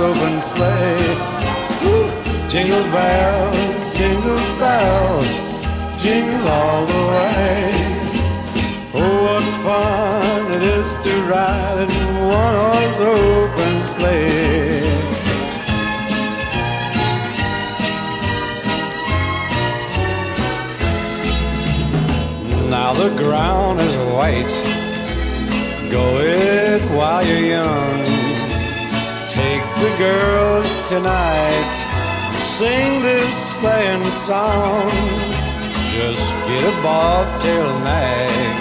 open sleigh. Woo! Jingle bells, jingle bells, jingle all the way. Oh, what fun it is to ride in one horse open sleigh. Now the ground is white. Go it while you're young. The girls tonight. Sing this sleighing song. Just get a bobtail nag.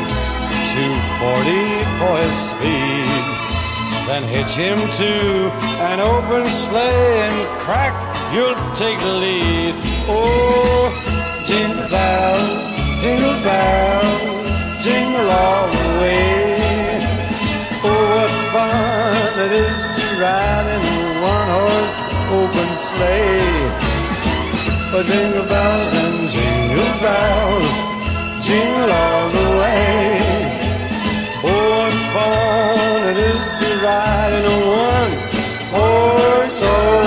240 for his speed. Then hitch him to an open sleigh and crack, you'll take the lead. Oh, jingle bells, jingle bells, jingle all the way. Oh, what fun it is to ride in a one-horse open sleigh. Oh, jingle bells and jingle bells, jingle all the way. Oh, what fun it is to ride in a one-horse open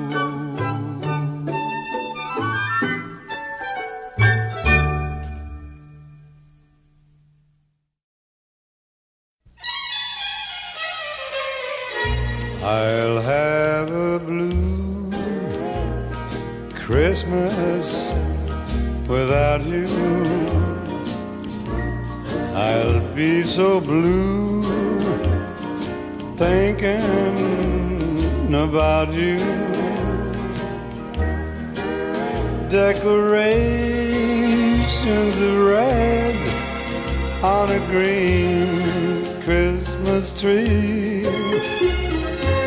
I'll have a blue Christmas without you. I'll be so blue thinking about you. Decorations of red on a green Christmas tree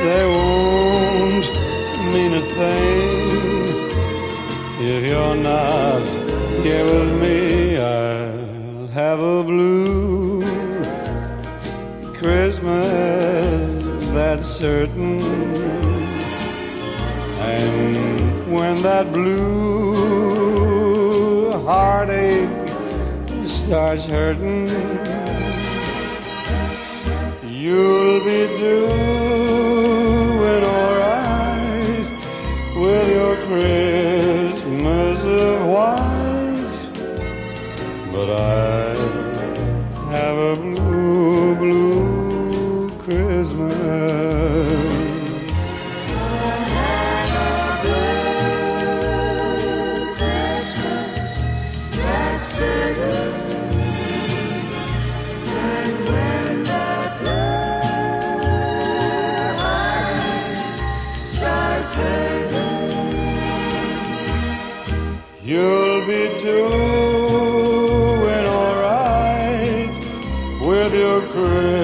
they won't mean a thing if you're not here with me. I'll have a blue Christmas, that's certain. And when that blue heartache starts hurting, you'll be doing with Christmas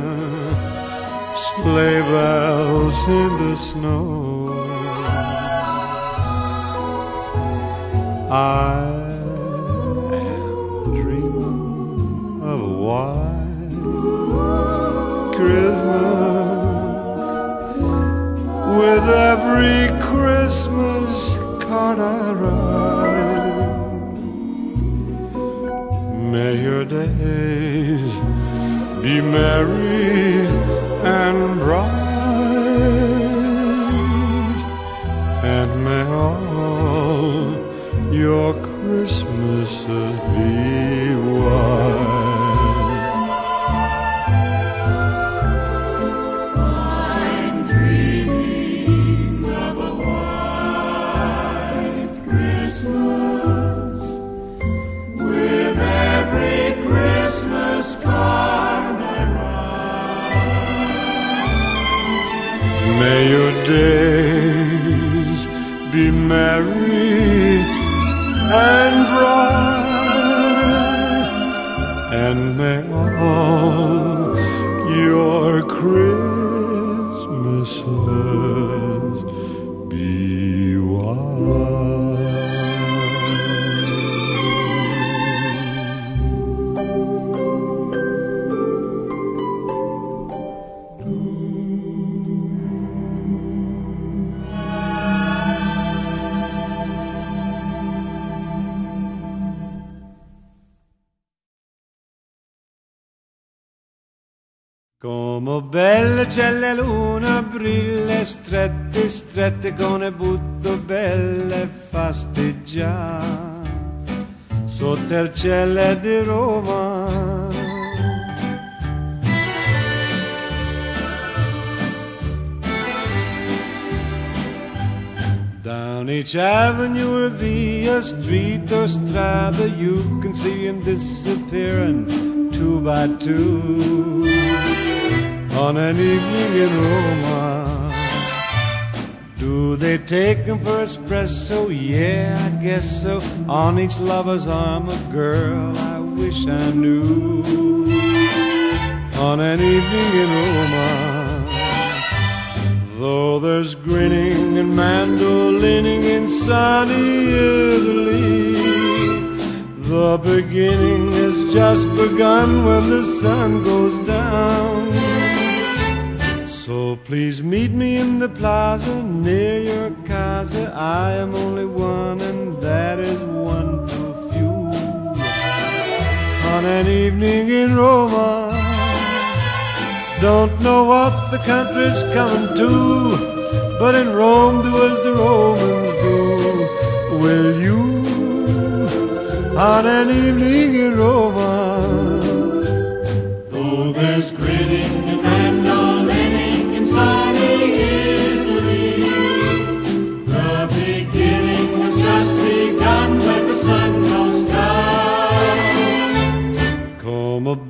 sleigh bells in the snow. I am dreaming of a white Christmas with every Christmas card I write. May your days be merry and bright, and may all your Christmases be white. Belle c'è la luna, brille strette, strette con è butto belle fasteggiare sotto il cielo di Roma. Down each avenue or via street or strada, you can see him disappearing two by two on an evening in Roma. Do they take him for espresso? Yeah, I guess so. On each lover's arm, a girl I wish I knew. On an evening in Roma. Though there's grinning and mandolining in sunny Italy, the beginning has just begun when the sun goes down. Please meet me in the plaza near your casa. I am only one, and that is one too few. On an evening in Roma. Don't know what the country's coming to, but in Rome do as the Romans do. Will you on an evening in Roma? Though there's grinning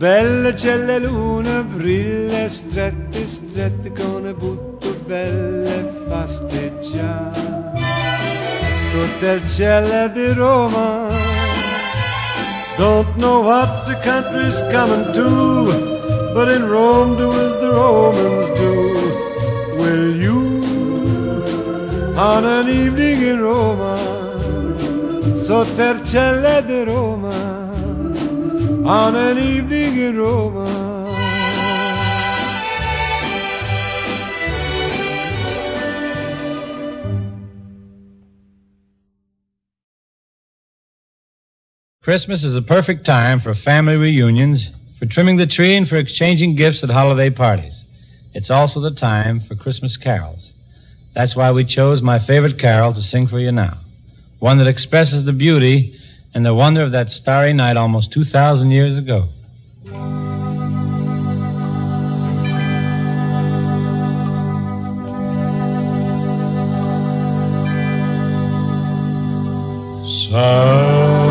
belle luna, brilla strette, strette con butto belle fasteggiare. Sotto il cielo di Roma, don't know what the country's coming to, but in Rome do as the Romans do. Will you, on an evening in Roma, sotto il cielo di Roma, on an evening in Roma. Christmas is a perfect time for family reunions, for trimming the tree, and for exchanging gifts at holiday parties. It's also the time for Christmas carols. That's why we chose my favorite carol to sing for you now. One that expresses the beauty and the wonder of that starry night almost 2,000 years ago. Silent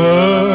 Aham.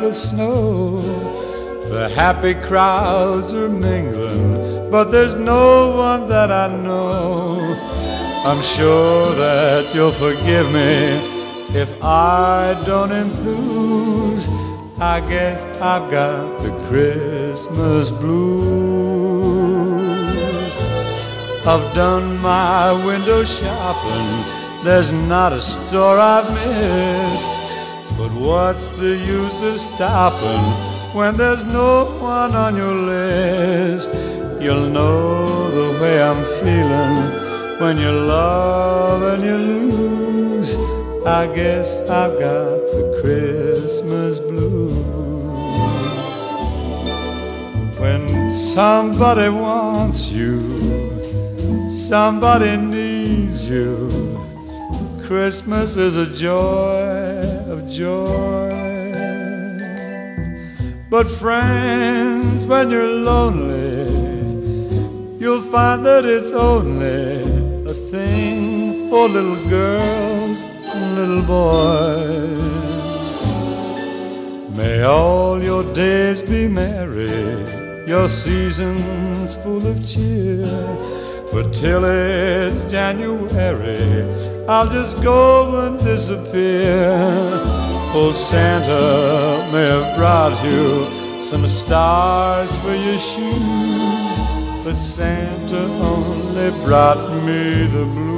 White snow. The happy crowds are mingling, but there's no one that I know. I'm sure that you'll forgive me if I don't enthuse. I guess I've got the Christmas blues. I've done my window shopping. There's not a store I've missed. But what's the use of stopping when there's no one on your list? You'll know the way I'm feeling when you love and you lose. I guess I've got the Christmas blues. When somebody wants you, somebody needs you. Christmas is a joy joy. But friends, when you're lonely, you'll find that it's only a thing for little girls and little boys. May all your days be merry, your seasons full of cheer. But till it's January, I'll just go and disappear. Oh, Santa may have brought you some stars for your shoes, but Santa only brought me the blues.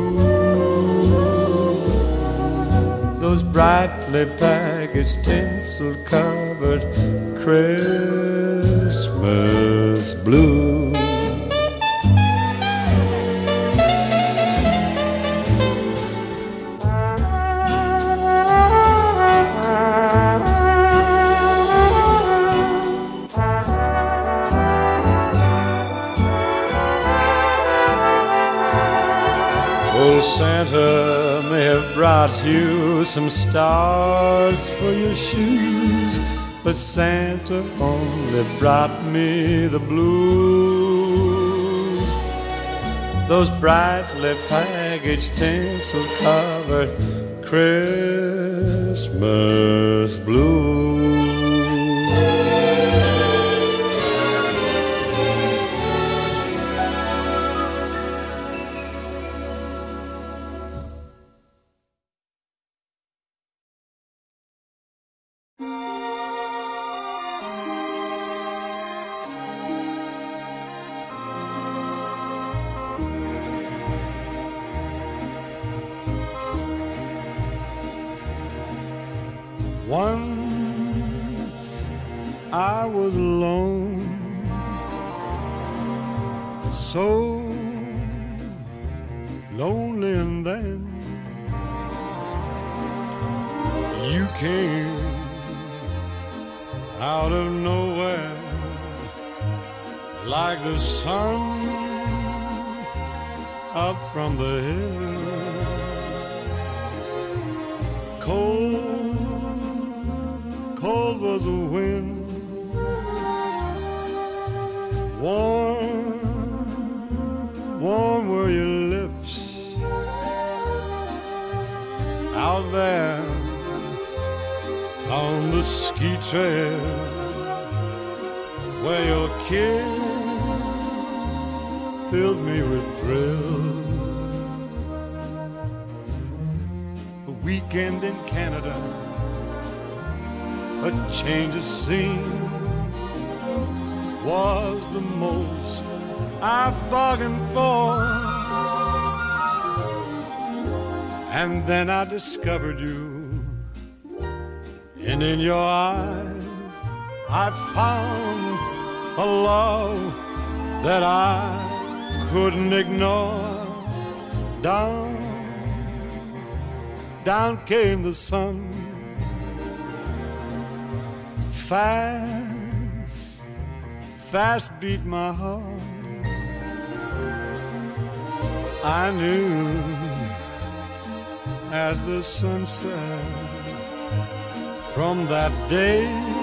Those brightly packaged, tinsel covered Christmas blues. Old Santa may have brought you some stars for your shoes, but Santa only brought me the blues. Those brightly packaged, tinsel covered Christmas blues. Your kiss filled me with thrill. A weekend in Canada, a change of scene was the most I bargained for. And then I discovered you, and in your eyes I found a love that I couldn't ignore. Down, down came the sun. Fast, fast beat my heart. I knew as the sun set from that day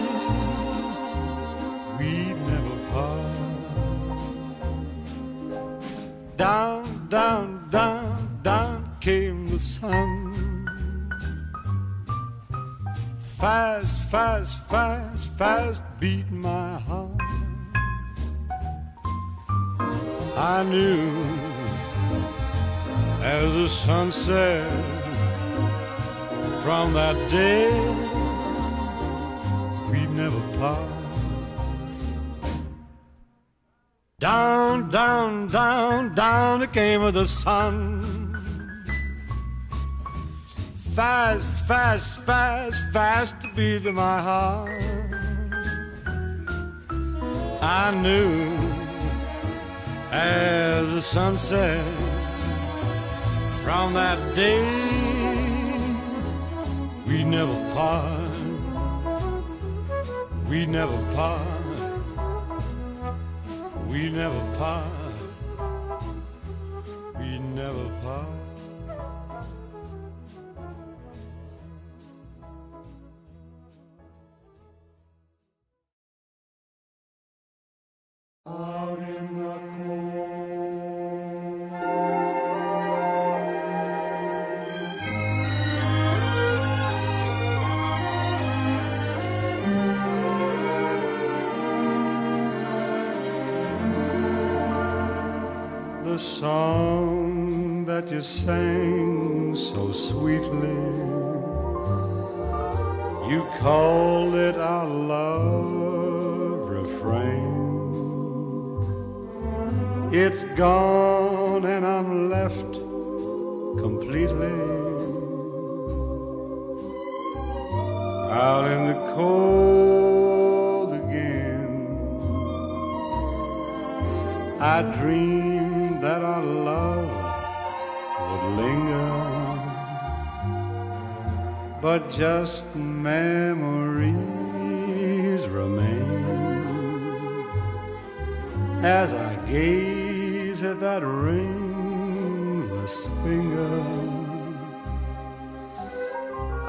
Fast, fast, fast, fast beat my heart. I knew as the sun set from that day we'd never part. Down, down, down, down it came with the sun. Fast, fast, fast, fast to beat in my heart. I knew as the sun set from that day we never part. We never part. We never part.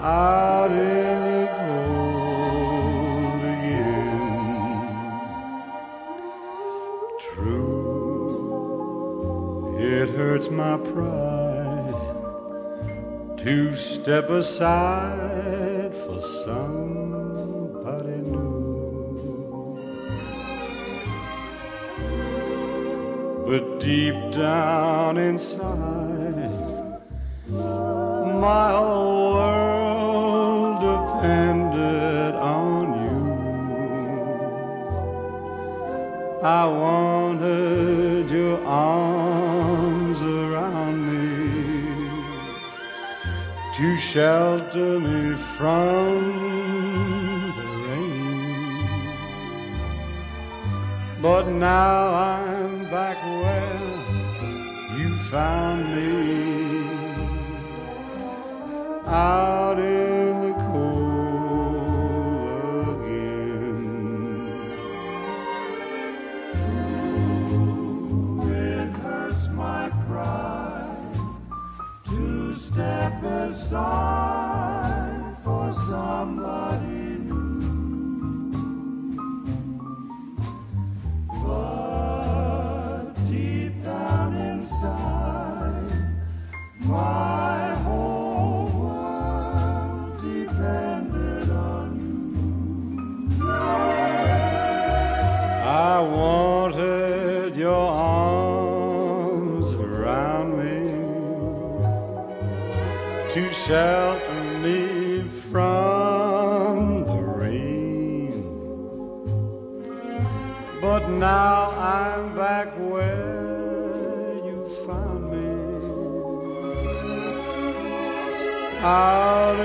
Out in the cold again. True, it hurts my pride to step aside for somebody new. But deep down inside, my whole I wanted your arms around me to shelter me from the rain. But now I'm back where you found me out in to shelter me from the rain. But now I'm back where you found me. Out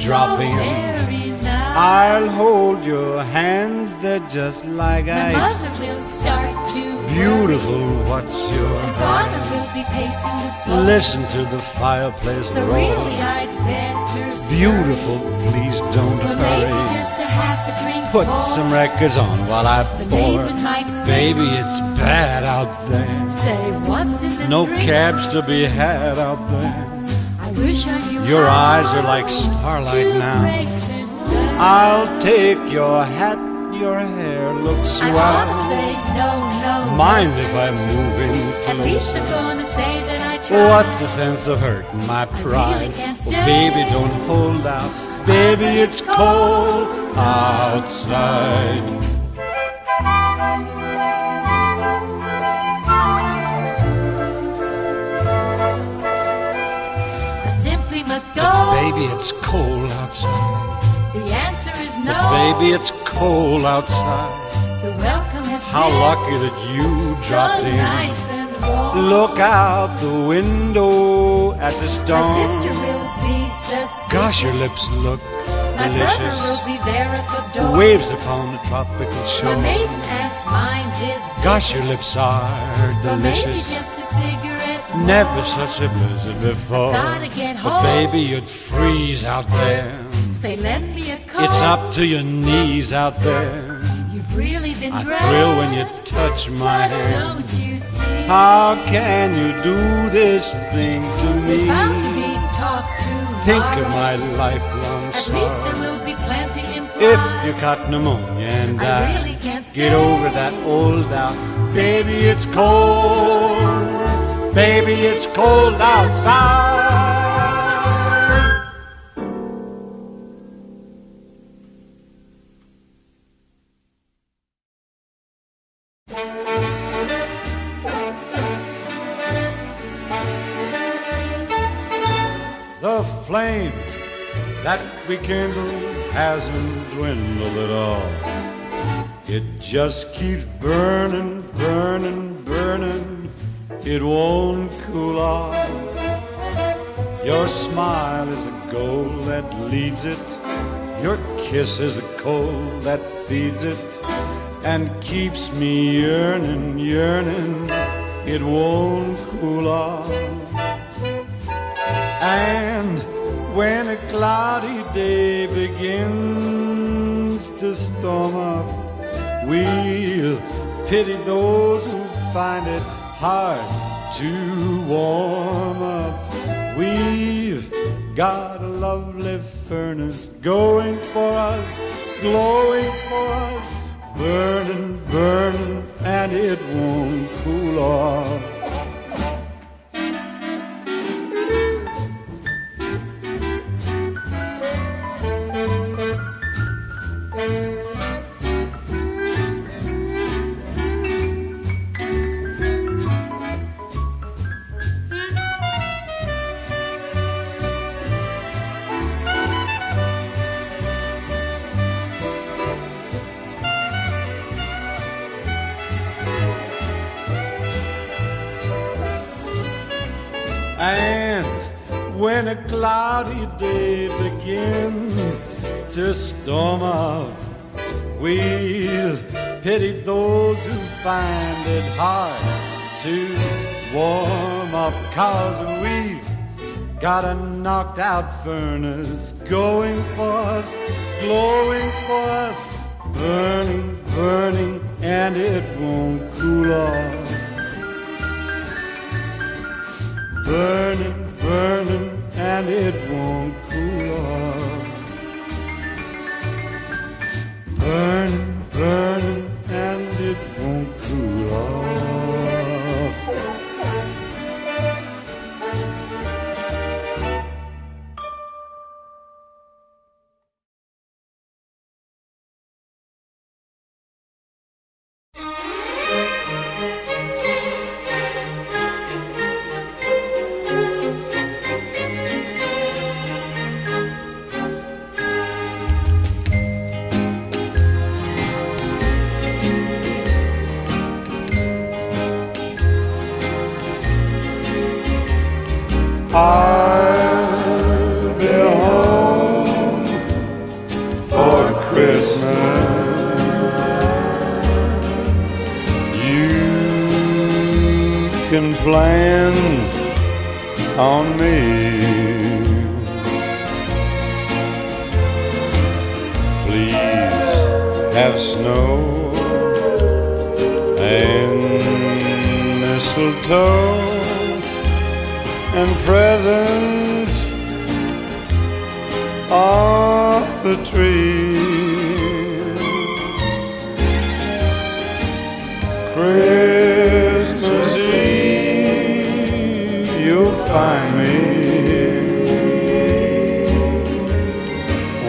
you drop in. very. I'll hold your hands, they're just like My ice. mother will start to Beautiful, what's your worry. Father will be pacing the floor. Listen to the fireplace So roar. really, I'd better start. Beautiful, please don't But maybe hurry. just a half a drink Put more. some records on while I The pour. Baby, it's bad out there. say, what's in this No drink? cabs to be had out there. I wish I knew Your eyes are like starlight now. break this spell. I'll take your hat, your hair looks I wanna swell. say no, no. Mind if I move in At least I'm gonna say that I tried. What's the sense of hurting my pride? Oh, baby, don't hold out. Baby, it's cold outside. Go. Baby, it's cold outside. The answer is no. But Baby, it's cold outside. the welcome has How been lucky that you so dropped in. nice and warm. Look out the window at the storm. My sister will be suspicious. Gosh, your lips look My brother will delicious. be there at the door. Waves upon the tropical shore. My maiden aunt's mind is Gosh, your lips are But delicious. Just a cigarette. Never such a blizzard before. Gotta get But baby, you'd freeze out there. Say, lend me a coat. It's up to your knees out there. You've really been I great. thrill when you touch my But hand. don't you see? How can you do this thing to There's me? bound to be talk to Think of my lifelong At least there will be plenty implied. If you caught pneumonia and I died, really can't get over that old doubt. Baby, it's cold. Baby, it's cold outside. The flame that we kindled hasn't dwindled at all. It just keeps burning, burning, burning. It won't cool off. Your smile is a goal that leads it. Your kiss is a coal that feeds it and keeps me yearning, yearning. It won't cool off. And when a cloudy day begins to storm up, we'll pity those who find it hard to warm up. We've got a lovely furnace going for us, glowing for us, burning, burning, and it won't cool off. Got a knocked out furnace going for us, glowing for us, burning, burning, and it won't cool off. Burning, burning, and it won't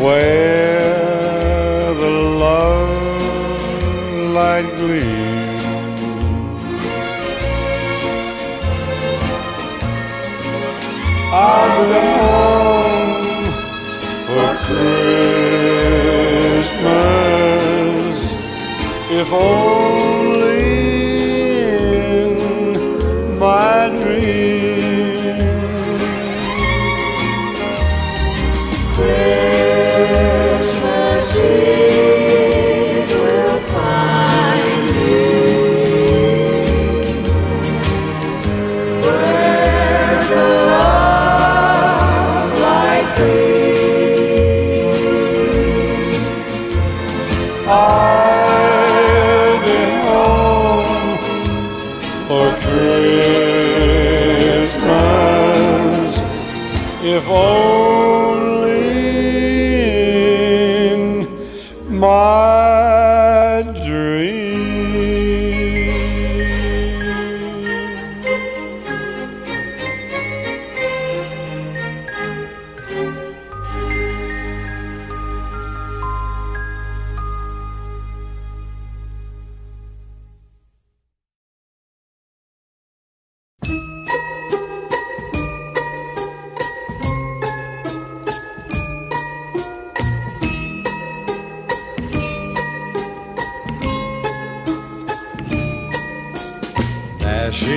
where the love light gleams. I'll be home for Christmas if only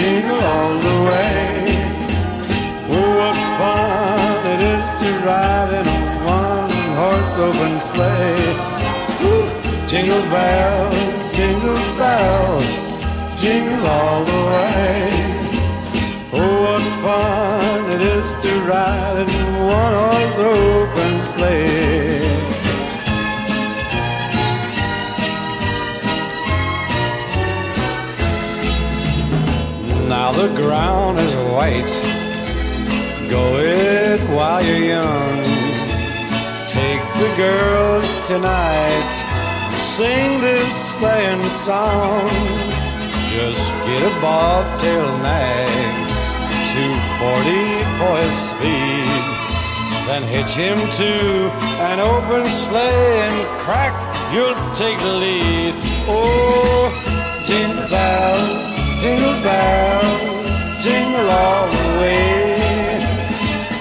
jingle all the way. Oh, what fun it is to ride in a one-horse open sleigh. Woo! Jingle bells, jingle bells, jingle all the way. Oh, what fun it is to ride in one-horse open sleigh. Now the ground is white. Go it while you're young. Take the girls tonight. Sing this sleighing song. Just get a bobtail nag. 240 for his speed. Then hitch him to an open sleigh and crack, you'll take the lead. Oh, jingle bells, jingle bells, jingle all the way.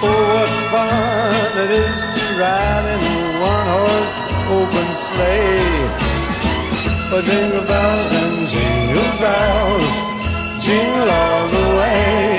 Oh, what fun it is to ride in a one-horse open sleigh. Oh, jingle bells and jingle bells, jingle all the way.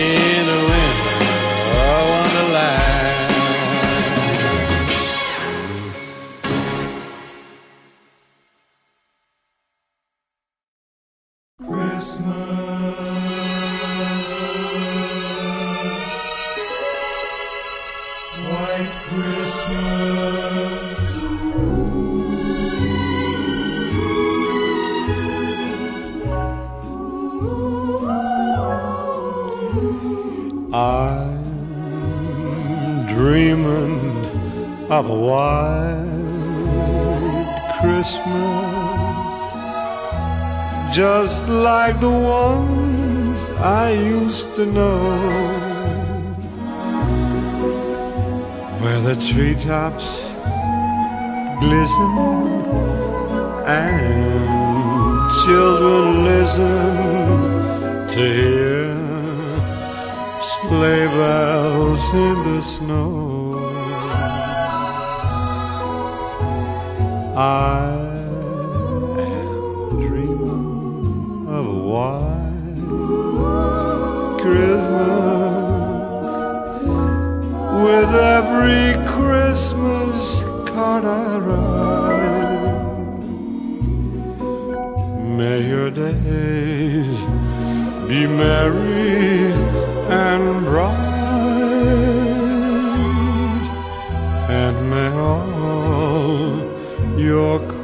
In treetops glisten and children listen to hear sleigh bells in the snow. I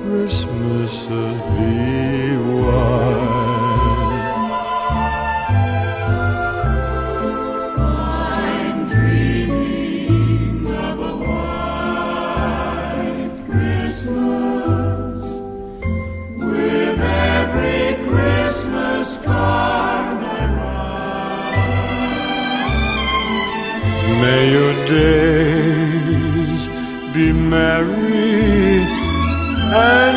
Christmases be. I'm dreaming of a white Christmas with every Christmas card I write. May your days be merry and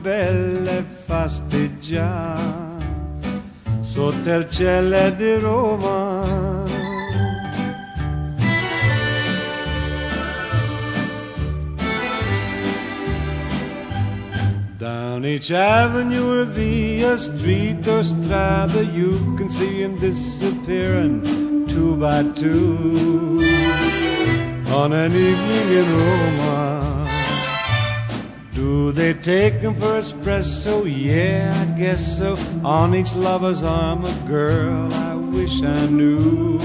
belle fasteggiare sotto il cielo di Roma Down each avenue or via street or strada, you can see him disappearing two by two on an evening in Roma. Do they take him for espresso? Yeah, I guess so. On each lover's arm, a girl I wish I knew.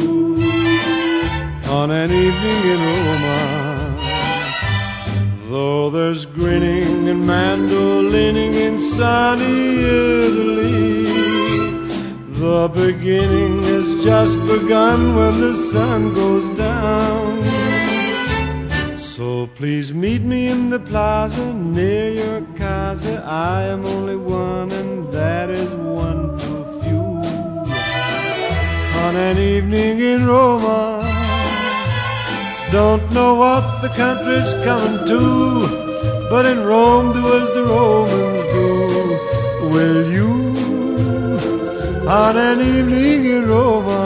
On an evening in Roma. Though there's grinning and mandolining in sunny Italy, the beginning has just begun when the sun goes down. Please meet me in the plaza near your casa. I am only one, and that is one too few. On an evening in Roma. Don't know what the country's coming to, but in Rome do as the Romans do. Will you, on an evening in Roma,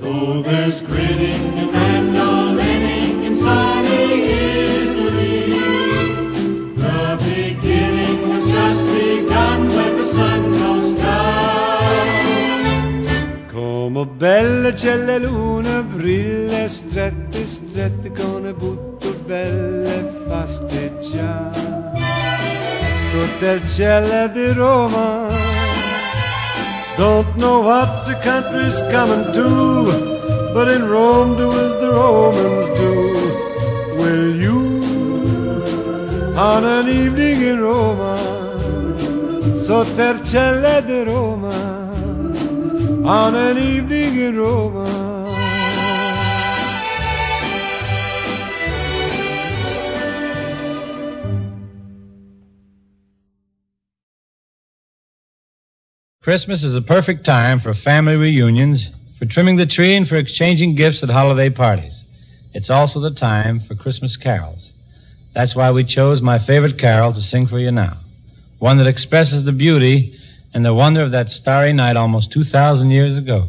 Though there's come belle c'è luna brille strette, strette con butto belle fasteggiare. Cielo di Roma, don't know what the country's coming to, but in Rome do as the Romans do. Will you, on an evening in Roma, cielo di Roma, on an evening in Roma. Christmas is a perfect time for family reunions, for trimming the tree, and for exchanging gifts at holiday parties. It's also the time for Christmas carols. That's why we chose my favorite carol to sing for you now. One that expresses the beauty and the wonder of that starry night almost 2,000 years ago.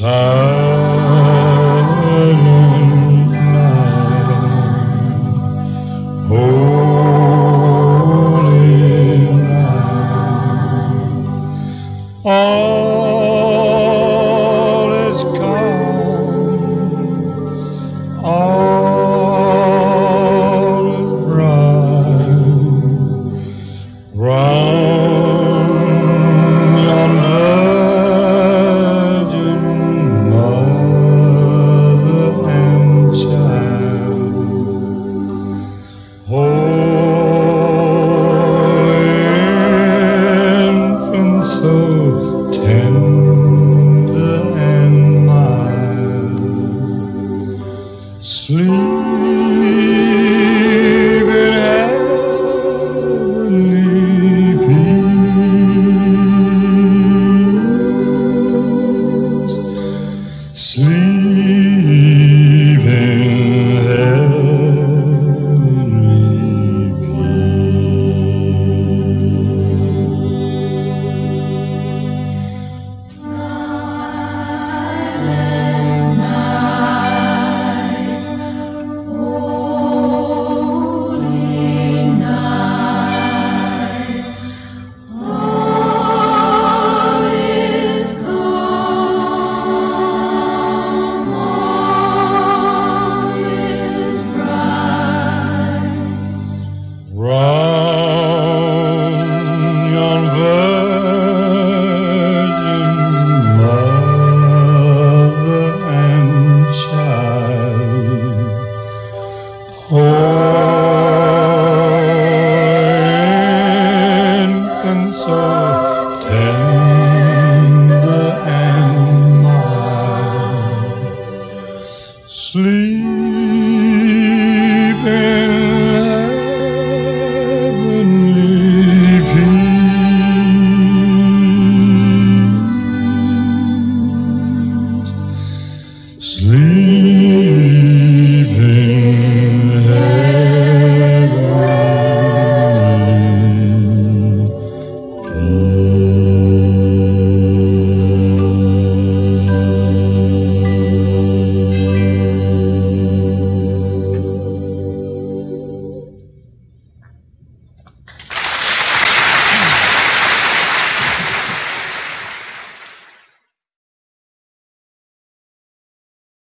Silent